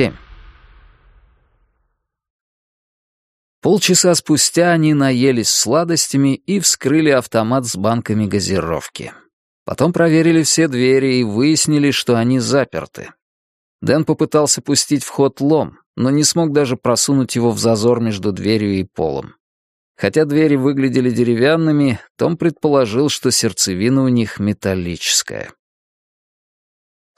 семь. Полчаса спустя они наелись сладостями и вскрыли автомат с банками газировки. Потом проверили все двери и выяснили, что они заперты. Дэн попытался пустить в ход лом, но не смог даже просунуть его в зазор между дверью и полом. Хотя двери выглядели деревянными, Том предположил, что сердцевина у них металлическая.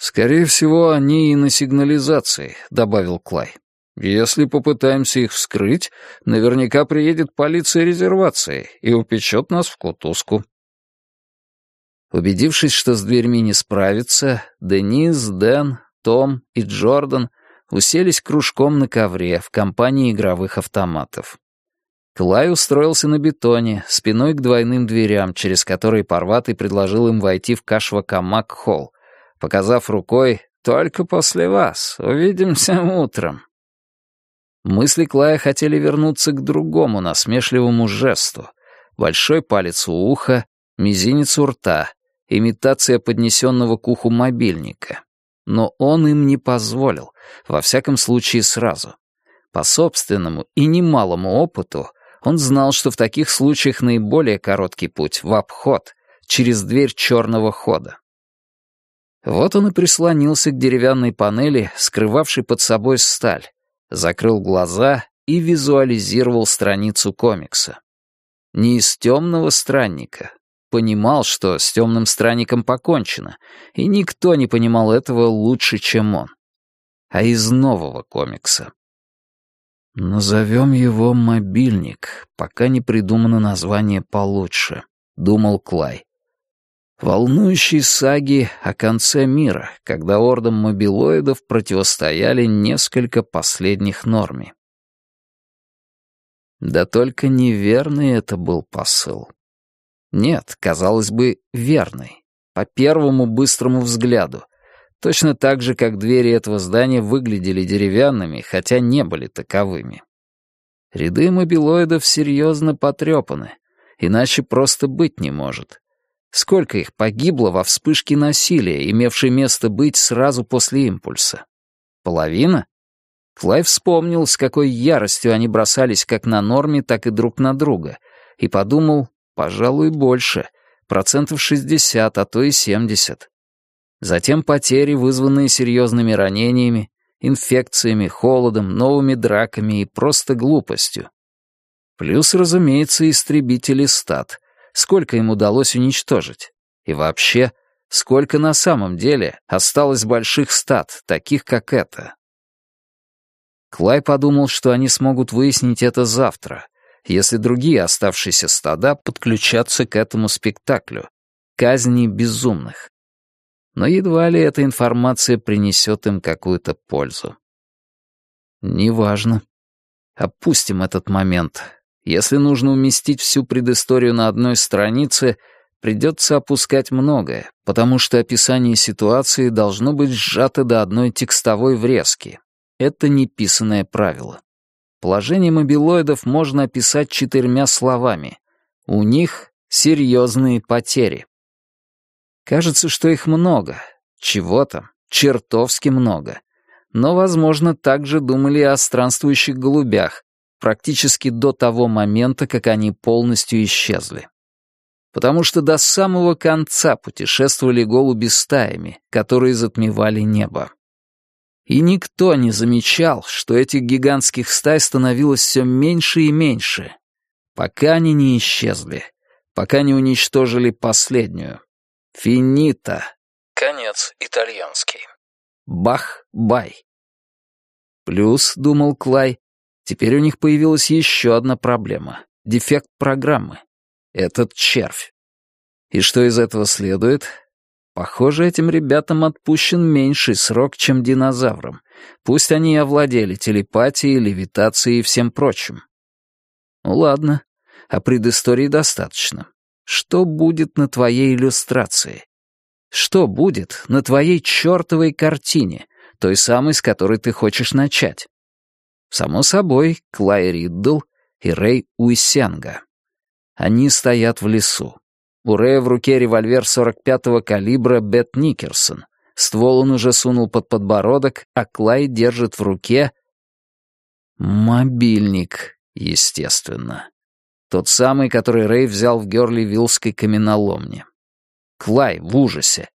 «Скорее всего, они и на сигнализации», — добавил Клай. «Если попытаемся их вскрыть, наверняка приедет полиция резервации и упечет нас в кутузку». Убедившись, что с дверьми не справится, Денис, Дэн, Том и Джордан уселись кружком на ковре в компании игровых автоматов. Клай устроился на бетоне, спиной к двойным дверям, через которые Парватый предложил им войти в Кашвакамак-холл, показав рукой «Только после вас. Увидимся утром». Мысли Клая хотели вернуться к другому насмешливому жесту. Большой палец у уха, мизинец у рта, имитация поднесенного к уху мобильника. Но он им не позволил, во всяком случае сразу. По собственному и немалому опыту он знал, что в таких случаях наиболее короткий путь — в обход, через дверь черного хода. Вот он и прислонился к деревянной панели, скрывавшей под собой сталь, закрыл глаза и визуализировал страницу комикса. Не из темного странника. Понимал, что с темным странником покончено, и никто не понимал этого лучше, чем он. А из нового комикса. «Назовем его «Мобильник», пока не придумано название получше», — думал Клай волнующей саги о конце мира, когда ордам мобилоидов противостояли несколько последних норми. Да только неверный это был посыл. Нет, казалось бы, верный. По первому быстрому взгляду. Точно так же, как двери этого здания выглядели деревянными, хотя не были таковыми. Ряды мобилоидов серьезно потрепаны, иначе просто быть не может. Сколько их погибло во вспышке насилия, имевшей место быть сразу после импульса? Половина? Клайв вспомнил, с какой яростью они бросались как на норме, так и друг на друга, и подумал, пожалуй, больше, процентов 60, а то и 70. Затем потери, вызванные серьезными ранениями, инфекциями, холодом, новыми драками и просто глупостью. Плюс, разумеется, истребители стат, сколько им удалось уничтожить. И вообще, сколько на самом деле осталось больших стад, таких как это. Клай подумал, что они смогут выяснить это завтра, если другие оставшиеся стада подключатся к этому спектаклю, казни безумных. Но едва ли эта информация принесет им какую-то пользу. Неважно. Опустим этот момент. Если нужно уместить всю предысторию на одной странице, придется опускать многое, потому что описание ситуации должно быть сжато до одной текстовой врезки. Это неписанное правило. Положение мобилоидов можно описать четырьмя словами. У них серьезные потери. Кажется, что их много. Чего там? Чертовски много. Но, возможно, также думали о странствующих голубях, практически до того момента, как они полностью исчезли. Потому что до самого конца путешествовали голуби стаями, которые затмевали небо. И никто не замечал, что этих гигантских стай становилось все меньше и меньше, пока они не исчезли, пока не уничтожили последнюю. Финита. Конец итальянский. Бах-бай. Плюс, думал Клай, Теперь у них появилась еще одна проблема — дефект программы. Этот червь. И что из этого следует? Похоже, этим ребятам отпущен меньший срок, чем динозаврам. Пусть они и овладели телепатией, левитацией и всем прочим. Ну ладно, а предыстории достаточно. Что будет на твоей иллюстрации? Что будет на твоей чертовой картине, той самой, с которой ты хочешь начать? Само собой, Клай Риддл и Рэй Уисенга. Они стоят в лесу. У Рэя в руке револьвер 45-го калибра Бет Никерсон, Ствол он уже сунул под подбородок, а Клай держит в руке... Мобильник, естественно. Тот самый, который Рэй взял в Герли-Виллской каменоломне. Клай в ужасе.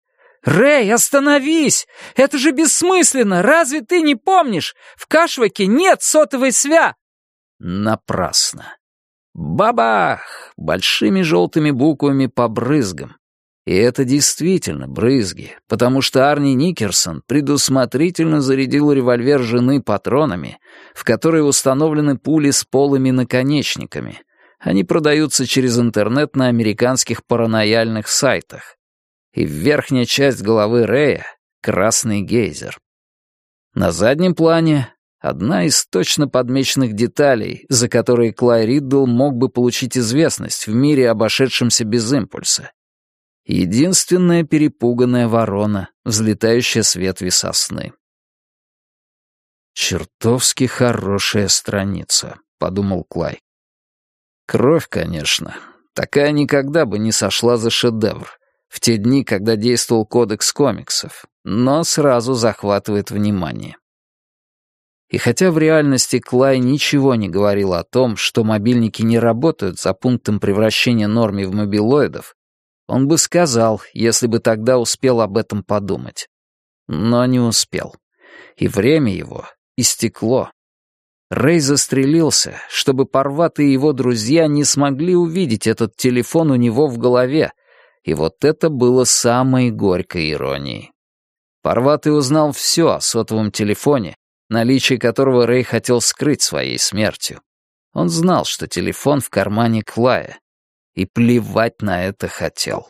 «Рэй, остановись! Это же бессмысленно! Разве ты не помнишь? В Кашваке нет сотовой свя...» Напрасно. Бабах! Большими желтыми буквами по брызгам. И это действительно брызги, потому что Арни Никерсон предусмотрительно зарядил револьвер жены патронами, в которые установлены пули с полыми наконечниками. Они продаются через интернет на американских паранояльных сайтах. И верхняя часть головы Рэя — красный гейзер. На заднем плане — одна из точно подмеченных деталей, за которые Клай Риддл мог бы получить известность в мире, обошедшемся без импульса. Единственная перепуганная ворона, взлетающая с ветви сосны. «Чертовски хорошая страница», — подумал Клай. «Кровь, конечно. Такая никогда бы не сошла за шедевр. В те дни, когда действовал кодекс комиксов, но сразу захватывает внимание». И хотя в реальности Клай ничего не говорил о том, что мобильники не работают за пунктом превращения норми в мобилоидов, он бы сказал, если бы тогда успел об этом подумать. Но не успел. И время его истекло. Рэй застрелился, чтобы Парват и его друзья не смогли увидеть этот телефон у него в голове, и вот это было самой горькой иронией. Парватый узнал все о сотовом телефоне, наличие которого Рэй хотел скрыть своей смертью. Он знал, что телефон в кармане Клая, и плевать на это хотел.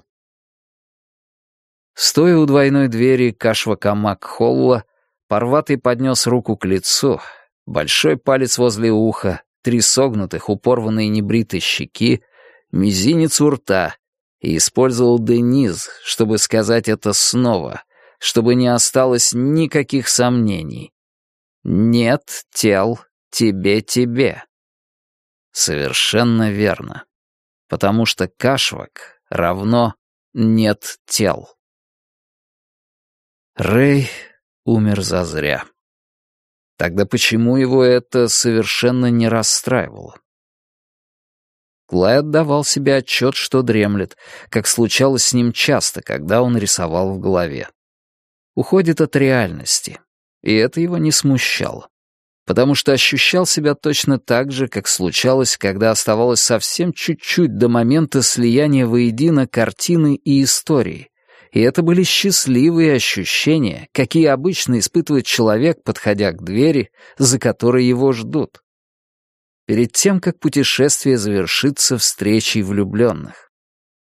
Стоя у двойной двери Кашвакамак Холла, Парватый поднес руку к лицу, большой палец возле уха, три согнутых, упорванные небритой щеки, мизинец у рта, и использовал Дениз, чтобы сказать это снова, чтобы не осталось никаких сомнений. «Нет тел тебе-тебе». Совершенно верно потому что кашвак равно нет тел. Рэй умер зазря. Тогда почему его это совершенно не расстраивало? Клай отдавал себе отчет, что дремлет, как случалось с ним часто, когда он рисовал в голове. Уходит от реальности, и это его не смущало потому что ощущал себя точно так же, как случалось, когда оставалось совсем чуть-чуть до момента слияния воедино картины и истории. И это были счастливые ощущения, какие обычно испытывает человек, подходя к двери, за которой его ждут. Перед тем, как путешествие завершится встречей влюбленных.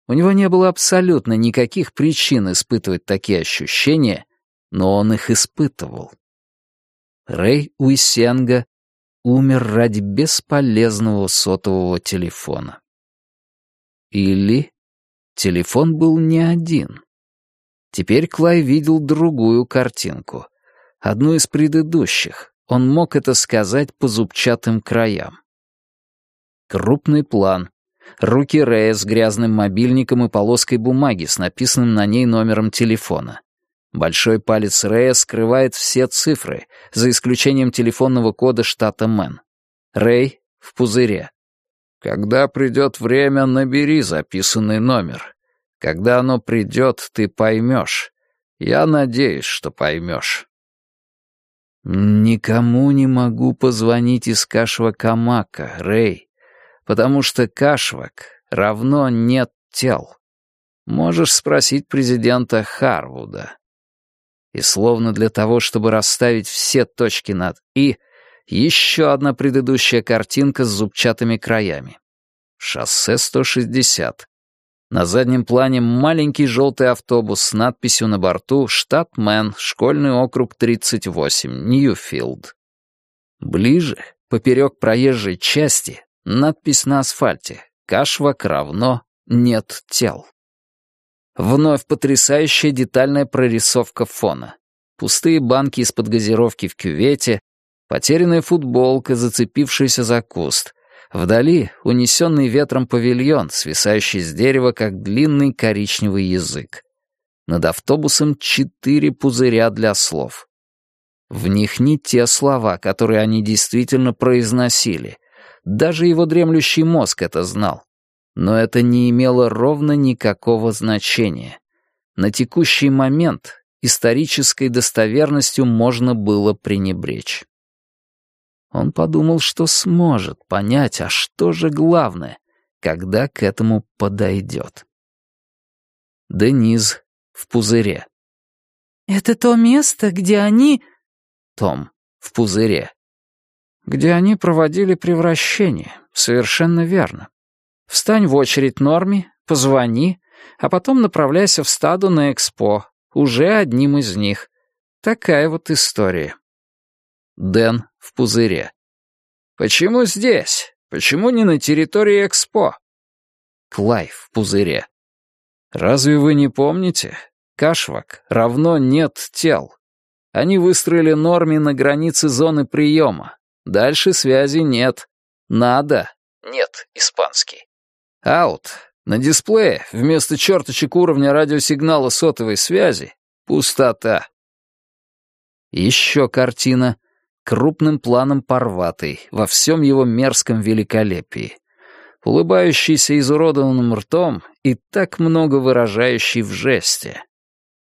У него не было абсолютно никаких причин испытывать такие ощущения, но он их испытывал. Рэй Уисенга умер ради бесполезного сотового телефона. Или телефон был не один. Теперь Клай видел другую картинку. Одну из предыдущих. Он мог это сказать по зубчатым краям. Крупный план. Руки Рэя с грязным мобильником и полоской бумаги с написанным на ней номером телефона. Большой палец Рэя скрывает все цифры, за исключением телефонного кода штата Мэн. Рэй в пузыре. Когда придет время, набери записанный номер. Когда оно придет, ты поймешь. Я надеюсь, что поймешь. Никому не могу позвонить из Кашва-Камака, Рэй, потому что Кашвак равно нет тел. Можешь спросить президента Харвуда. И словно для того, чтобы расставить все точки над «и», еще одна предыдущая картинка с зубчатыми краями. Шоссе 160. На заднем плане маленький желтый автобус с надписью на борту «Штат Мэн, школьный округ 38, Ньюфилд». Ближе, поперек проезжей части, надпись на асфальте «Кашвак равно нет тел». Вновь потрясающая детальная прорисовка фона. Пустые банки из-под газировки в кювете, потерянная футболка, зацепившаяся за куст. Вдали унесенный ветром павильон, свисающий с дерева, как длинный коричневый язык. Над автобусом четыре пузыря для слов. В них не те слова, которые они действительно произносили. Даже его дремлющий мозг это знал. Но это не имело ровно никакого значения. На текущий момент исторической достоверностью можно было пренебречь. Он подумал, что сможет понять, а что же главное, когда к этому подойдет. Дениз в пузыре. «Это то место, где они...» Том в пузыре. «Где они проводили превращение. Совершенно верно. Встань в очередь Норме, позвони, а потом направляйся в стаду на Экспо, уже одним из них. Такая вот история». Дэн в пузыре. «Почему здесь? Почему не на территории Экспо?» Клай в пузыре. «Разве вы не помните? Кашвак равно нет тел. Они выстроили норме на границе зоны приема. Дальше связи нет. Надо. Нет, испанский. Аут. На дисплее вместо черточек уровня радиосигнала сотовой связи пустота. Еще картина. Крупным планом порватый, во всем его мерзком великолепии улыбающийся изуродованным ртом и так много выражающий в жесте.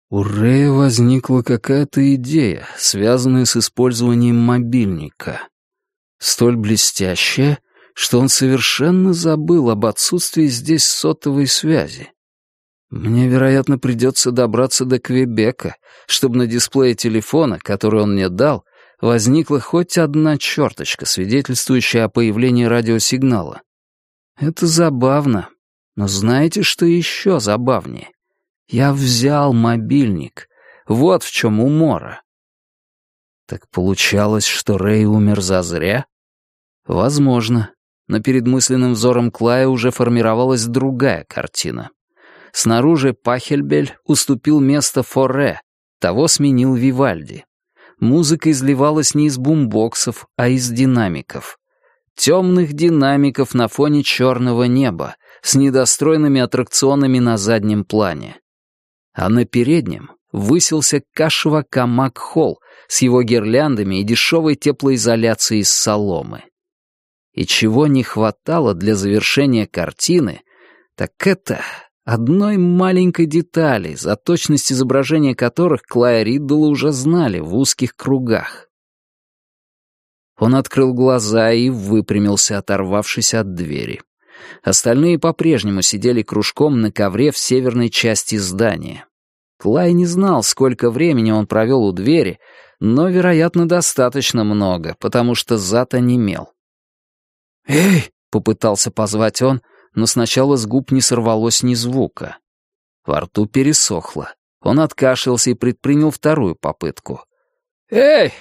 У Рэя возникла какая-то идея, связанная с использованием мобильника. Столь блестящая, что он совершенно забыл об отсутствии здесь сотовой связи. Мне, вероятно, придется добраться до Квебека, чтобы на дисплее телефона, который он мне дал, возникла хоть одна черточка, свидетельствующая о появлении радиосигнала. Это забавно. Но знаете, что еще забавнее? Я взял мобильник. Вот в чем умора. Так получалось, что Рэй умер зазря? Возможно. Но перед мысленным взором Клая уже формировалась другая картина. Снаружи Пахельбель уступил место Форе, того сменил Вивальди. Музыка изливалась не из бумбоксов, а из динамиков темных динамиков на фоне черного неба с недостроенными аттракционами на заднем плане. А на переднем высился Кашева Камак-холл с его гирляндами и дешевой теплоизоляцией из соломы. И чего не хватало для завершения картины, так это одной маленькой детали, за точность изображения которых Клая Риддула уже знали в узких кругах. Он открыл глаза и выпрямился, оторвавшись от двери. Остальные по-прежнему сидели кружком на ковре в северной части здания. Клай не знал, сколько времени он провел у двери, но, вероятно, достаточно много, потому что зад онемел. «Эй!» — попытался позвать он, но сначала с губ не сорвалось ни звука. Во рту пересохло. Он откашлялся и предпринял вторую попытку. «Эй!»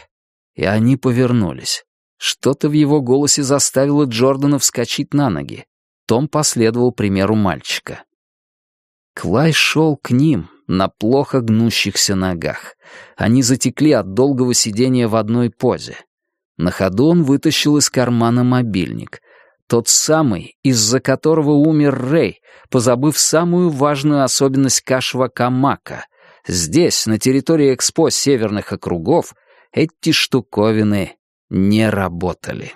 И они повернулись. Что-то в его голосе заставило Джордана вскочить на ноги. Том последовал примеру мальчика. Клай шел к ним на плохо гнущихся ногах. Они затекли от долгого сидения в одной позе. На ходу он вытащил из кармана мобильник. Тот самый, из-за которого умер Рэй, позабыв самую важную особенность Кашва Камака. Здесь, на территории Экспо Северных округов, эти штуковины не работали.